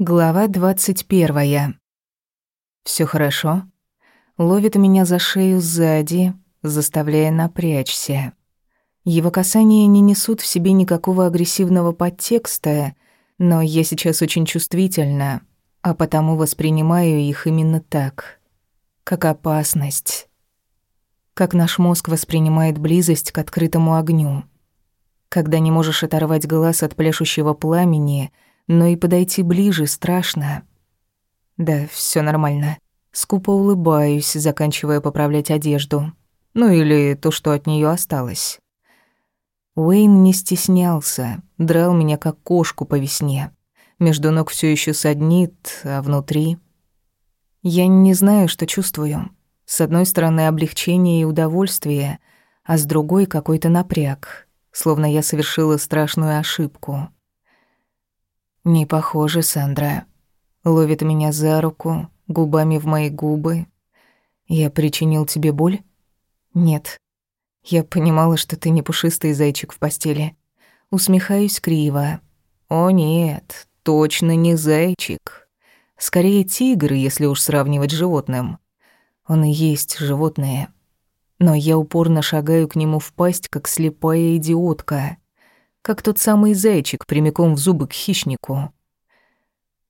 Глава двадцать первая. Все хорошо. Ловит меня за шею сзади, заставляя напрячься. Его касания не несут в себе никакого агрессивного подтекста, но я сейчас очень чувствительна, а потому воспринимаю их именно так, как опасность. Как наш мозг воспринимает близость к открытому огню. Когда не можешь оторвать глаз от пляшущего пламени — но и подойти ближе страшно. Да, все нормально. Скупо улыбаюсь, заканчивая поправлять одежду. Ну или то, что от нее осталось. Уэйн не стеснялся, драл меня как кошку по весне. Между ног все еще саднит, а внутри... Я не знаю, что чувствую. С одной стороны облегчение и удовольствие, а с другой какой-то напряг, словно я совершила страшную ошибку. «Не похоже, Сандра. Ловит меня за руку, губами в мои губы. Я причинил тебе боль? Нет. Я понимала, что ты не пушистый зайчик в постели. Усмехаюсь криво. О нет, точно не зайчик. Скорее тигр, если уж сравнивать с животным. Он и есть животное. Но я упорно шагаю к нему в пасть, как слепая идиотка как тот самый зайчик прямиком в зубы к хищнику.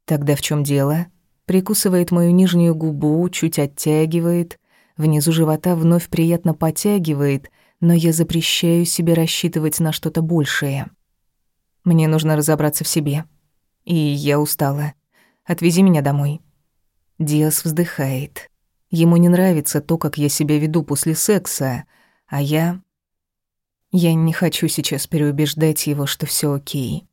Тогда в чем дело? Прикусывает мою нижнюю губу, чуть оттягивает, внизу живота вновь приятно потягивает, но я запрещаю себе рассчитывать на что-то большее. Мне нужно разобраться в себе. И я устала. Отвези меня домой. Диас вздыхает. Ему не нравится то, как я себя веду после секса, а я... Я не хочу сейчас переубеждать его, что все окей.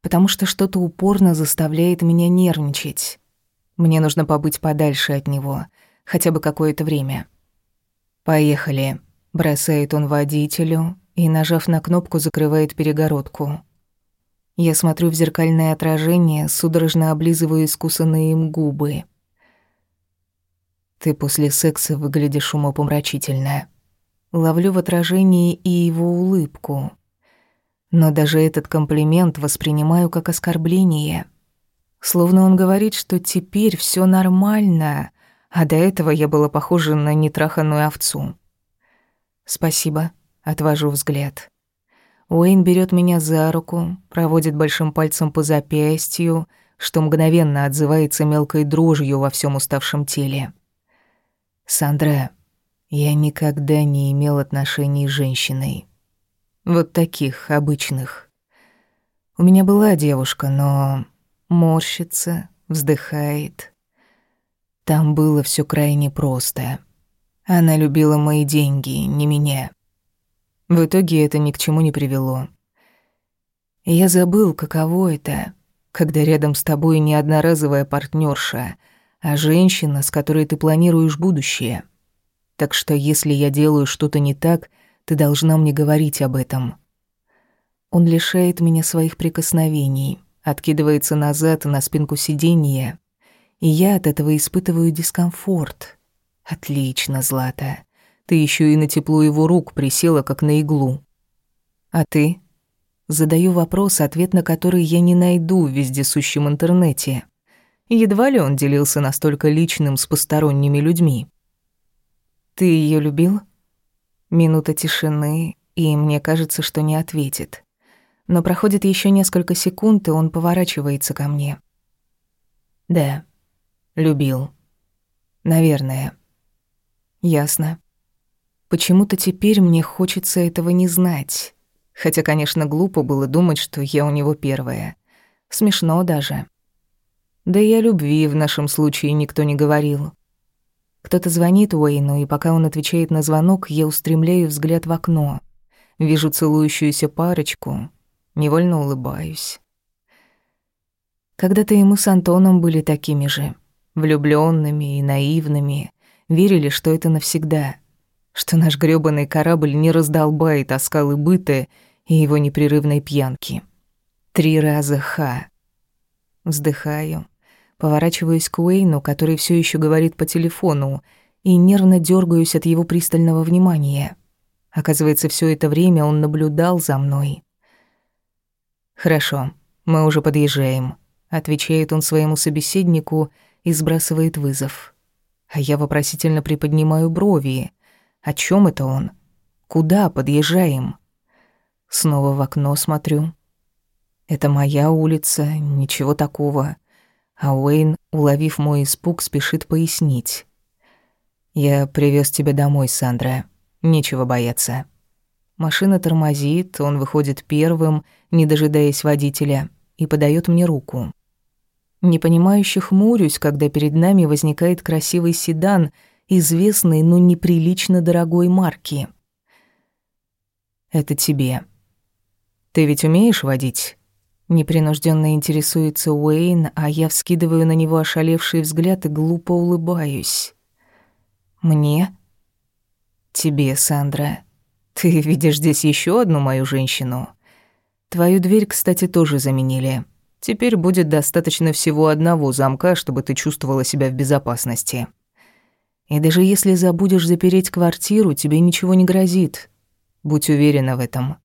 Потому что что-то упорно заставляет меня нервничать. Мне нужно побыть подальше от него, хотя бы какое-то время. «Поехали», — бросает он водителю и, нажав на кнопку, закрывает перегородку. Я смотрю в зеркальное отражение, судорожно облизываю искусанные им губы. «Ты после секса выглядишь умопомрачительно», Ловлю в отражении и его улыбку. Но даже этот комплимент воспринимаю как оскорбление. Словно он говорит, что теперь все нормально, а до этого я была похожа на нетраханную овцу. «Спасибо», — отвожу взгляд. Уэйн берет меня за руку, проводит большим пальцем по запястью, что мгновенно отзывается мелкой дрожью во всем уставшем теле. «Сандра, я никогда не имел отношений с женщиной. Вот таких, обычных. У меня была девушка, но морщится, вздыхает. Там было все крайне просто. Она любила мои деньги, не меня. В итоге это ни к чему не привело. Я забыл, каково это, когда рядом с тобой не одноразовая партнерша, а женщина, с которой ты планируешь будущее. Так что если я делаю что-то не так, ты должна мне говорить об этом. Он лишает меня своих прикосновений, откидывается назад на спинку сиденья, и я от этого испытываю дискомфорт. Отлично, Злата. Ты еще и на тепло его рук присела, как на иглу. А ты? Задаю вопрос, ответ на который я не найду в вездесущем интернете. Едва ли он делился настолько личным с посторонними людьми. «Ты ее любил?» Минута тишины, и мне кажется, что не ответит. Но проходит еще несколько секунд, и он поворачивается ко мне. «Да, любил. Наверное. Ясно. Почему-то теперь мне хочется этого не знать. Хотя, конечно, глупо было думать, что я у него первая. Смешно даже. Да и о любви в нашем случае никто не говорил. Кто-то звонит Уэйну, и пока он отвечает на звонок, я устремляю взгляд в окно. Вижу целующуюся парочку, невольно улыбаюсь. Когда-то и мы с Антоном были такими же, влюбленными и наивными, верили, что это навсегда, что наш грёбаный корабль не раздолбает о скалы быта и его непрерывной пьянки. Три раза ха. Вздыхаю, Поворачиваюсь к Уэйну, который все еще говорит по телефону, и нервно дергаюсь от его пристального внимания. Оказывается, все это время он наблюдал за мной. «Хорошо, мы уже подъезжаем», отвечает он своему собеседнику и сбрасывает вызов. А я вопросительно приподнимаю брови. О чем это он? Куда подъезжаем? Снова в окно смотрю. Это моя улица, ничего такого. А Уэйн, уловив мой испуг, спешит пояснить. «Я привез тебя домой, Сандра. Нечего бояться». Машина тормозит, он выходит первым, не дожидаясь водителя, и подает мне руку. Непонимающе хмурюсь, когда перед нами возникает красивый седан, известный, но неприлично дорогой марки. «Это тебе. Ты ведь умеешь водить?» Непринужденно интересуется Уэйн, а я вскидываю на него ошалевший взгляд и глупо улыбаюсь. «Мне?» «Тебе, Сандра. Ты видишь здесь еще одну мою женщину. Твою дверь, кстати, тоже заменили. Теперь будет достаточно всего одного замка, чтобы ты чувствовала себя в безопасности. И даже если забудешь запереть квартиру, тебе ничего не грозит. Будь уверена в этом.